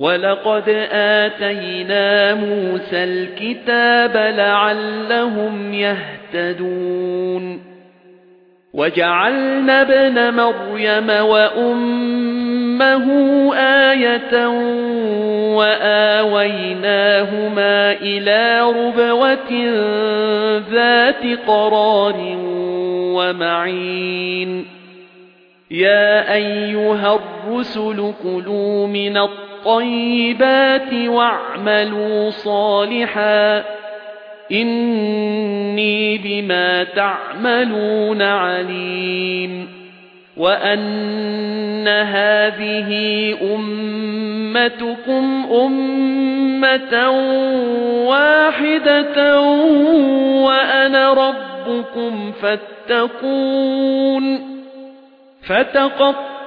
وَلَقَدْ آتَيْنَا مُوسَى الْكِتَابَ لَعَلَّهُمْ يَهْتَدُونَ وَجَعَلْنَا ابْنَ مَرْيَمَ وَأُمَّهُ آيَةً وَآوَيْنَاهُمَا إِلَى رُبْوَةٍ ذَاتِ قَرَارٍ وَمَعِينٍ يَا أَيُّهَا الرُّسُلُ كُلُوا مِنَ الطَّيِّبَاتِ الطيبات واعملوا صالحا. إني بما تعملون عليم. وأن هذه أمتكم أمة واحدة وأنا ربكم فاتقون. فتقطعوا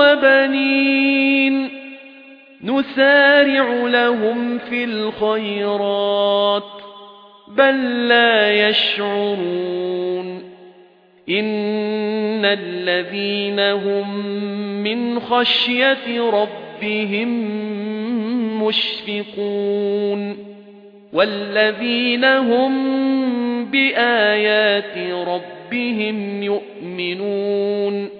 وَبَنِينَ. نُسَارِعُ لَهُمْ فِي الْخَيْرَاتِ بَل لَّا يَشْعُرُونَ. إِنَّ الَّذِينَ هُمْ مِنْ خَشْيَةِ رَبِّهِمْ مُشْفِقُونَ. وَالَّذِينَ هُمْ بِآيَاتِ رَبِّهِمْ يُؤْمِنُونَ.